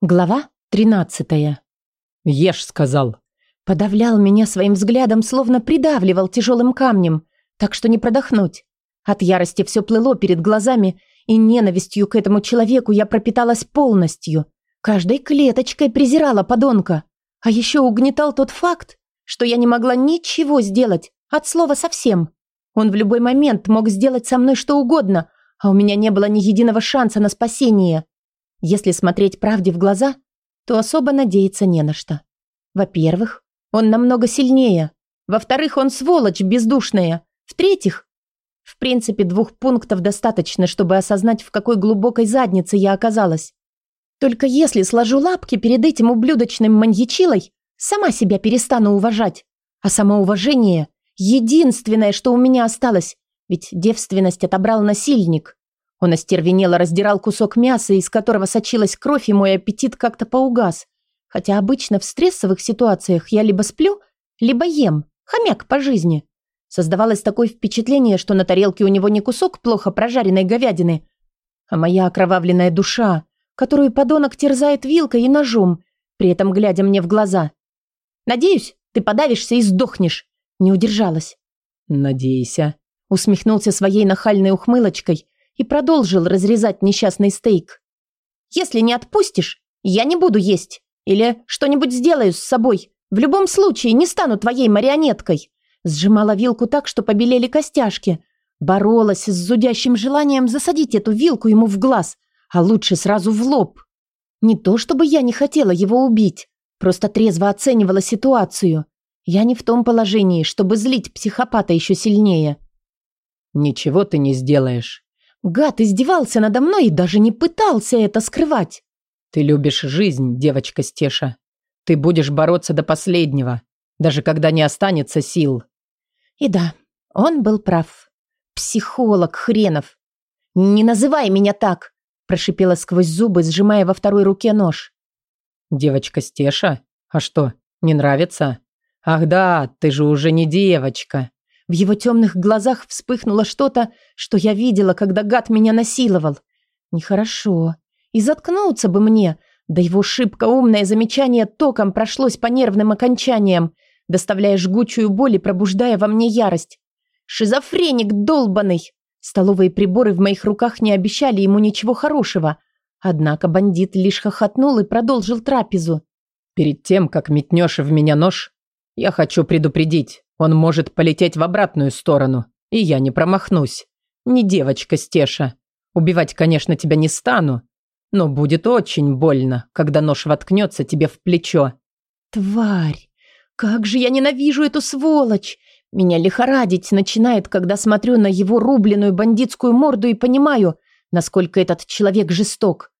Глава тринадцатая. «Ешь», — сказал. Подавлял меня своим взглядом, словно придавливал тяжелым камнем, так что не продохнуть. От ярости все плыло перед глазами, и ненавистью к этому человеку я пропиталась полностью. Каждой клеточкой презирала подонка. А еще угнетал тот факт, что я не могла ничего сделать, от слова совсем. Он в любой момент мог сделать со мной что угодно, а у меня не было ни единого шанса на спасение. Если смотреть правде в глаза, то особо надеяться не на что. Во-первых, он намного сильнее. Во-вторых, он сволочь бездушная. В-третьих, в принципе, двух пунктов достаточно, чтобы осознать, в какой глубокой заднице я оказалась. Только если сложу лапки перед этим ублюдочным маньячилой, сама себя перестану уважать. А самоуважение – единственное, что у меня осталось, ведь девственность отобрал насильник. Он остервенело раздирал кусок мяса, из которого сочилась кровь, и мой аппетит как-то поугас. Хотя обычно в стрессовых ситуациях я либо сплю, либо ем. Хомяк по жизни. Создавалось такое впечатление, что на тарелке у него не кусок плохо прожаренной говядины, а моя окровавленная душа, которую подонок терзает вилкой и ножом, при этом глядя мне в глаза. «Надеюсь, ты подавишься и сдохнешь», — не удержалась. «Надейся», — усмехнулся своей нахальной ухмылочкой, и продолжил разрезать несчастный стейк. «Если не отпустишь, я не буду есть. Или что-нибудь сделаю с собой. В любом случае не стану твоей марионеткой». Сжимала вилку так, что побелели костяшки. Боролась с зудящим желанием засадить эту вилку ему в глаз, а лучше сразу в лоб. Не то чтобы я не хотела его убить, просто трезво оценивала ситуацию. Я не в том положении, чтобы злить психопата еще сильнее. «Ничего ты не сделаешь», Гад издевался надо мной и даже не пытался это скрывать. Ты любишь жизнь, девочка Стеша. Ты будешь бороться до последнего, даже когда не останется сил. И да, он был прав. Психолог хренов. Не называй меня так, прошипела сквозь зубы, сжимая во второй руке нож. Девочка Стеша? А что, не нравится? Ах да, ты же уже не девочка. В его темных глазах вспыхнуло что-то, что я видела, когда гад меня насиловал. Нехорошо. И заткнуться бы мне. Да его шибко умное замечание током прошлось по нервным окончаниям, доставляя жгучую боль и пробуждая во мне ярость. Шизофреник долбанный! Столовые приборы в моих руках не обещали ему ничего хорошего. Однако бандит лишь хохотнул и продолжил трапезу. «Перед тем, как метнешь в меня нож, я хочу предупредить. Он может полететь в обратную сторону, и я не промахнусь. Не девочка Стеша. Убивать, конечно, тебя не стану, но будет очень больно, когда нож воткнется тебе в плечо. Тварь! Как же я ненавижу эту сволочь! Меня лихорадить начинает, когда смотрю на его рубленную бандитскую морду и понимаю, насколько этот человек жесток.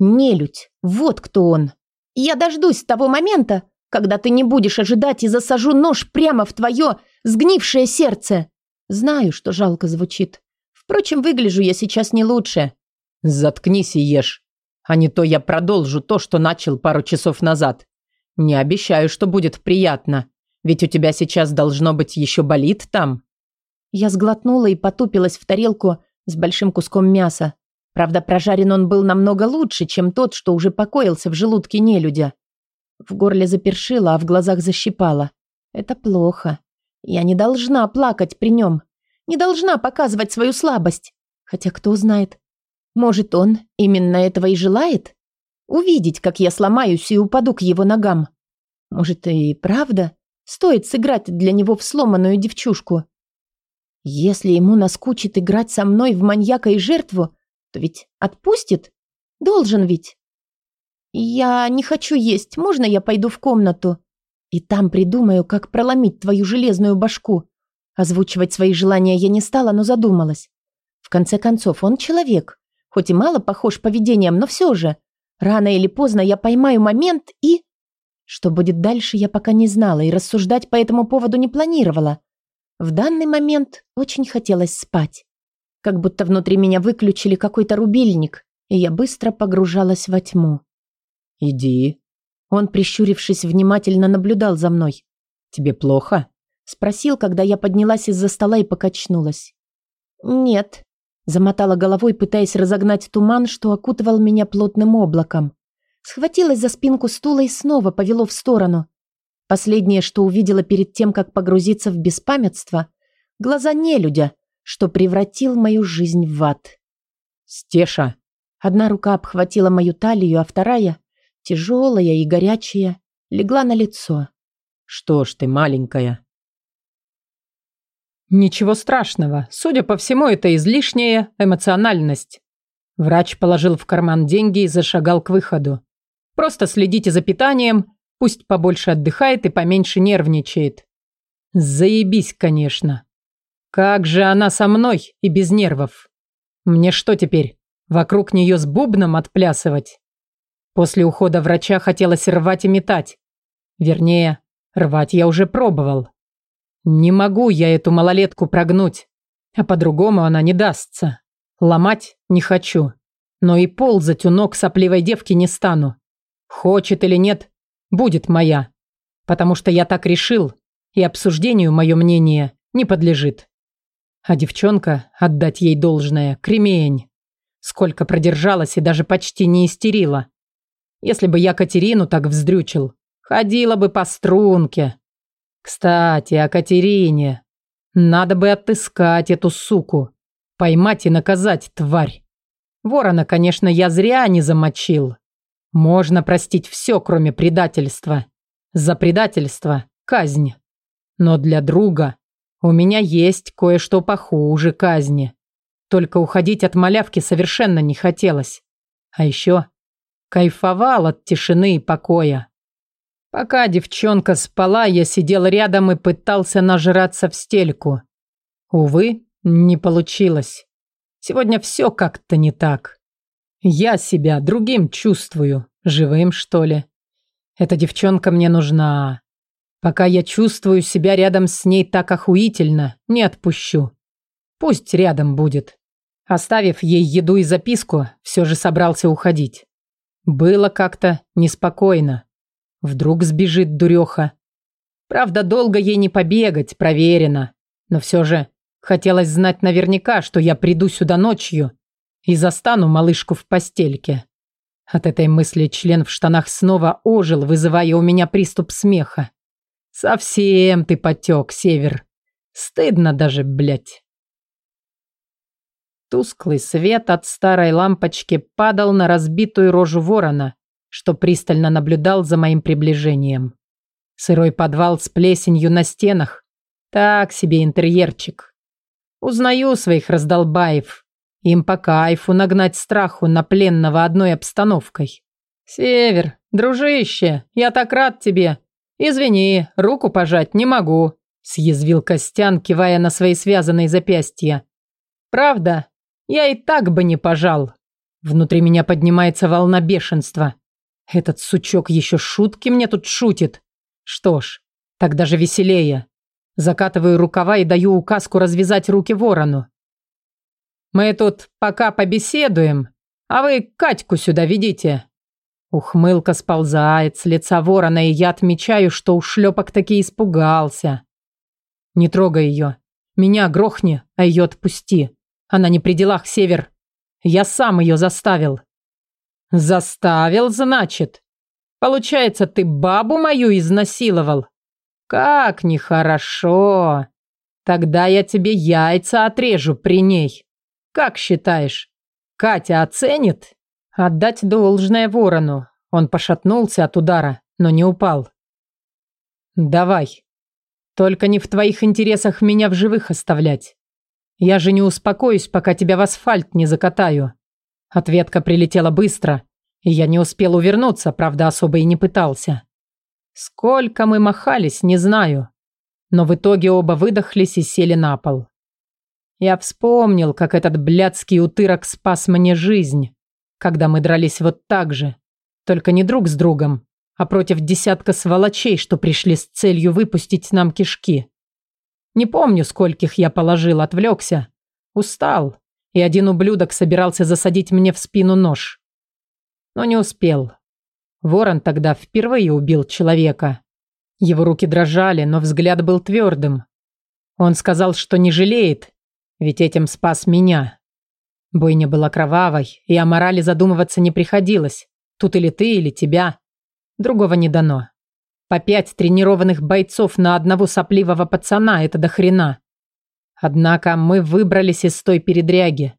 Нелюдь, вот кто он. Я дождусь того момента, когда ты не будешь ожидать и засажу нож прямо в твое сгнившее сердце. Знаю, что жалко звучит. Впрочем, выгляжу я сейчас не лучше. Заткнись и ешь. А не то я продолжу то, что начал пару часов назад. Не обещаю, что будет приятно. Ведь у тебя сейчас должно быть еще болит там. Я сглотнула и потупилась в тарелку с большим куском мяса. Правда, прожарен он был намного лучше, чем тот, что уже покоился в желудке нелюдя. В горле запершило, а в глазах защипало. Это плохо. Я не должна плакать при нем. Не должна показывать свою слабость. Хотя кто знает. Может, он именно этого и желает? Увидеть, как я сломаюсь и упаду к его ногам. Может, и правда стоит сыграть для него в сломанную девчушку. Если ему наскучит играть со мной в маньяка и жертву, то ведь отпустит? Должен ведь. «Я не хочу есть. Можно я пойду в комнату? И там придумаю, как проломить твою железную башку?» Озвучивать свои желания я не стала, но задумалась. В конце концов, он человек. Хоть и мало похож поведением, но все же. Рано или поздно я поймаю момент и... Что будет дальше, я пока не знала и рассуждать по этому поводу не планировала. В данный момент очень хотелось спать. Как будто внутри меня выключили какой-то рубильник, и я быстро погружалась во тьму. «Иди». Он, прищурившись, внимательно наблюдал за мной. «Тебе плохо?» Спросил, когда я поднялась из-за стола и покачнулась. «Нет», — замотала головой, пытаясь разогнать туман, что окутывал меня плотным облаком. Схватилась за спинку стула и снова повело в сторону. Последнее, что увидела перед тем, как погрузиться в беспамятство, глаза нелюдя, что превратил мою жизнь в ад. «Стеша!» Одна рука обхватила мою талию, а вторая, тяжелая и горячая, легла на лицо. «Что ж ты, маленькая?» «Ничего страшного. Судя по всему, это излишняя эмоциональность». Врач положил в карман деньги и зашагал к выходу. «Просто следите за питанием, пусть побольше отдыхает и поменьше нервничает». «Заебись, конечно. Как же она со мной и без нервов? Мне что теперь, Вокруг нее с бубном отплясывать. После ухода врача хотелось рвать и метать. Вернее, рвать я уже пробовал. Не могу я эту малолетку прогнуть, а по-другому она не дастся. Ломать не хочу, но и ползать у ног сопливой девки не стану. Хочет или нет, будет моя. Потому что я так решил, и обсуждению мое мнение не подлежит. А девчонка, отдать ей должное, кремень. Сколько продержалась и даже почти не истерила. Если бы я Катерину так вздрючил, ходила бы по струнке. Кстати, о Катерине. Надо бы отыскать эту суку. Поймать и наказать, тварь. Ворона, конечно, я зря не замочил. Можно простить все, кроме предательства. За предательство – казнь. Но для друга у меня есть кое-что похуже казни. Только уходить от малявки совершенно не хотелось. А еще кайфовал от тишины и покоя. Пока девчонка спала, я сидел рядом и пытался нажраться в стельку. Увы, не получилось. Сегодня все как-то не так. Я себя другим чувствую, живым, что ли. Эта девчонка мне нужна. Пока я чувствую себя рядом с ней так охуительно, не отпущу. Пусть рядом будет. Оставив ей еду и записку, все же собрался уходить. Было как-то неспокойно. Вдруг сбежит дуреха. Правда, долго ей не побегать, проверено. Но все же хотелось знать наверняка, что я приду сюда ночью и застану малышку в постельке. От этой мысли член в штанах снова ожил, вызывая у меня приступ смеха. Совсем ты потек, Север. Стыдно даже, блядь. Тусклый свет от старой лампочки падал на разбитую рожу ворона, что пристально наблюдал за моим приближением. Сырой подвал с плесенью на стенах. Так себе интерьерчик. Узнаю своих раздолбаев. Им по кайфу нагнать страху на пленного одной обстановкой. «Север, дружище, я так рад тебе. Извини, руку пожать не могу», съязвил Костян, кивая на свои связанные запястья. «Правда, я и так бы не пожал. Внутри меня поднимается волна бешенства. Этот сучок еще шутки мне тут шутит. Что ж, так даже веселее. Закатываю рукава и даю указку развязать руки ворону. Мы тут пока побеседуем, а вы Катьку сюда ведите. Ухмылка сползает с лица ворона, и я отмечаю, что ушлепок таки испугался. Не трогай ее. Меня грохни, а ее отпусти. Она не при делах, Север. Я сам ее заставил. Заставил, значит? Получается, ты бабу мою изнасиловал? Как нехорошо. Тогда я тебе яйца отрежу при ней. Как считаешь, Катя оценит? Отдать должное ворону. Он пошатнулся от удара, но не упал. Давай. Только не в твоих интересах меня в живых оставлять. Я же не успокоюсь, пока тебя в асфальт не закатаю. Ответка прилетела быстро, и я не успел увернуться, правда, особо и не пытался. Сколько мы махались, не знаю. Но в итоге оба выдохлись и сели на пол. Я вспомнил, как этот блядский утырок спас мне жизнь, когда мы дрались вот так же. Только не друг с другом, а против десятка сволочей, что пришли с целью выпустить нам кишки. Не помню, скольких я положил, отвлекся. Устал, и один ублюдок собирался засадить мне в спину нож. Но не успел. Ворон тогда впервые убил человека. Его руки дрожали, но взгляд был твердым. Он сказал, что не жалеет, ведь этим спас меня. Бойня была кровавой, и о морали задумываться не приходилось. Тут или ты, или тебя. Другого не дано. По пять тренированных бойцов на одного сопливого пацана – это до хрена. Однако мы выбрались из той передряги.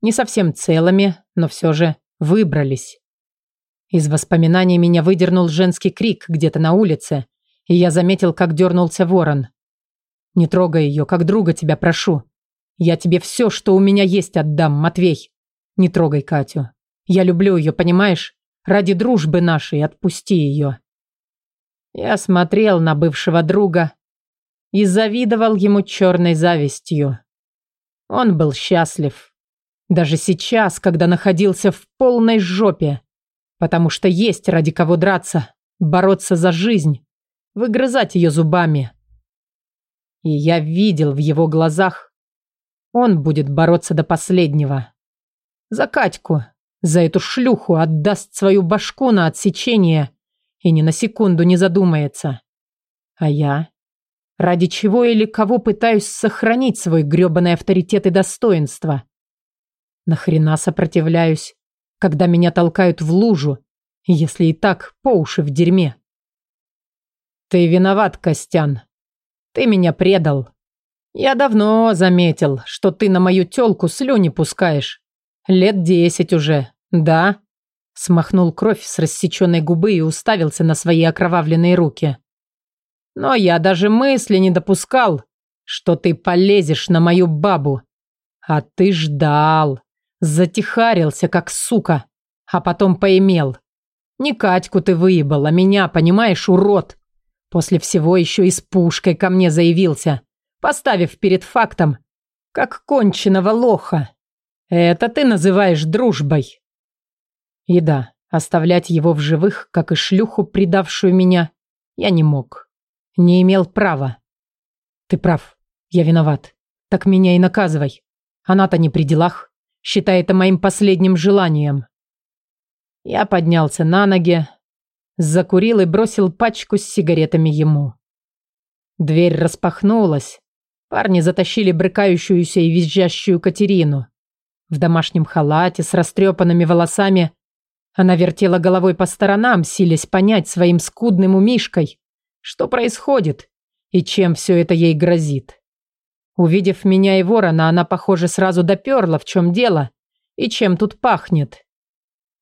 Не совсем целыми, но все же выбрались. Из воспоминаний меня выдернул женский крик где-то на улице, и я заметил, как дернулся ворон. «Не трогай ее, как друга тебя прошу. Я тебе все, что у меня есть, отдам, Матвей. Не трогай Катю. Я люблю ее, понимаешь? Ради дружбы нашей отпусти ее». Я смотрел на бывшего друга и завидовал ему черной завистью. Он был счастлив. Даже сейчас, когда находился в полной жопе. Потому что есть ради кого драться, бороться за жизнь, выгрызать ее зубами. И я видел в его глазах, он будет бороться до последнего. За Катьку, за эту шлюху отдаст свою башку на отсечение и ни на секунду не задумается. А я? Ради чего или кого пытаюсь сохранить свой грёбаный авторитет и достоинство? Нахрена сопротивляюсь, когда меня толкают в лужу, если и так по уши в дерьме? Ты виноват, Костян. Ты меня предал. Я давно заметил, что ты на мою тёлку слюни пускаешь. Лет десять уже, да? Смахнул кровь с рассеченной губы и уставился на свои окровавленные руки. Но я даже мысли не допускал, что ты полезешь на мою бабу. А ты ждал. Затихарился, как сука. А потом поимел. Не Катьку ты выебал, а меня, понимаешь, урод. После всего еще и с пушкой ко мне заявился, поставив перед фактом, как конченого лоха. Это ты называешь дружбой. И да, оставлять его в живых, как и шлюху, предавшую меня, я не мог. Не имел права. Ты прав, я виноват. Так меня и наказывай. Она-то не при делах. Считай это моим последним желанием. Я поднялся на ноги, закурил и бросил пачку с сигаретами ему. Дверь распахнулась. Парни затащили брыкающуюся и визжащую Катерину. В домашнем халате с растрепанными волосами она вертела головой по сторонам, силясь понять своим скудным умишкой, что происходит и чем все это ей грозит. Увидев меня и ворона, она, похоже, сразу доперла, в чем дело и чем тут пахнет.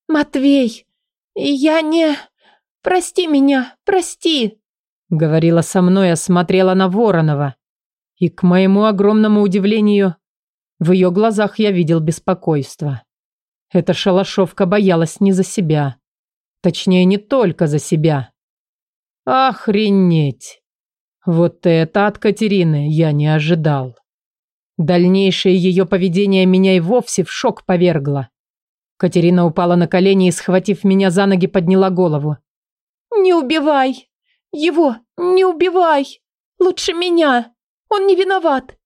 «Матвей, я не... Прости меня, прости!» Говорила со мной, осмотрела на Воронова. И, к моему огромному удивлению, в ее глазах я видел беспокойство. Эта шалашовка боялась не за себя. Точнее, не только за себя. Охренеть! Вот это от Катерины я не ожидал. Дальнейшее ее поведение меня и вовсе в шок повергло. Катерина упала на колени и, схватив меня за ноги, подняла голову. «Не убивай! Его не убивай! Лучше меня! Он не виноват!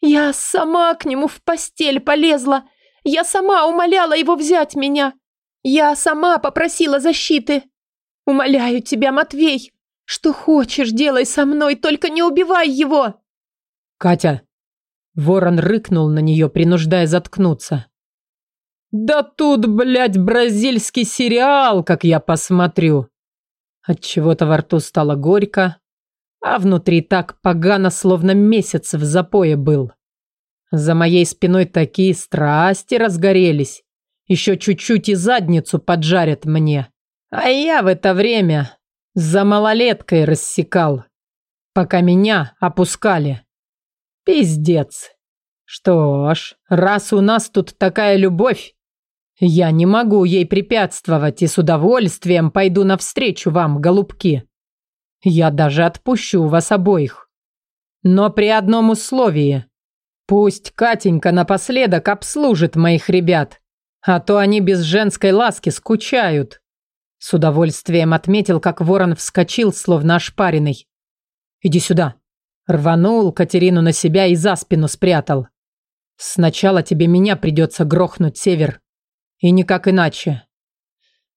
Я сама к нему в постель полезла я сама умоляла его взять меня. Я сама попросила защиты. Умоляю тебя, Матвей, что хочешь, делай со мной, только не убивай его. Катя. Ворон рыкнул на нее, принуждая заткнуться. Да тут, блядь, бразильский сериал, как я посмотрю. От чего-то во рту стало горько, а внутри так погано, словно месяц в запое был. За моей спиной такие страсти разгорелись. Еще чуть-чуть и задницу поджарят мне. А я в это время за малолеткой рассекал, пока меня опускали. Пиздец. Что ж, раз у нас тут такая любовь, я не могу ей препятствовать и с удовольствием пойду навстречу вам, голубки. Я даже отпущу вас обоих. Но при одном условии. Пусть Катенька напоследок обслужит моих ребят, а то они без женской ласки скучают. С удовольствием отметил, как ворон вскочил, словно ошпаренный. «Иди сюда!» Рванул Катерину на себя и за спину спрятал. «Сначала тебе меня придется грохнуть, Север. И никак иначе.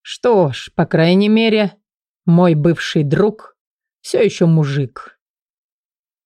Что ж, по крайней мере, мой бывший друг все еще мужик».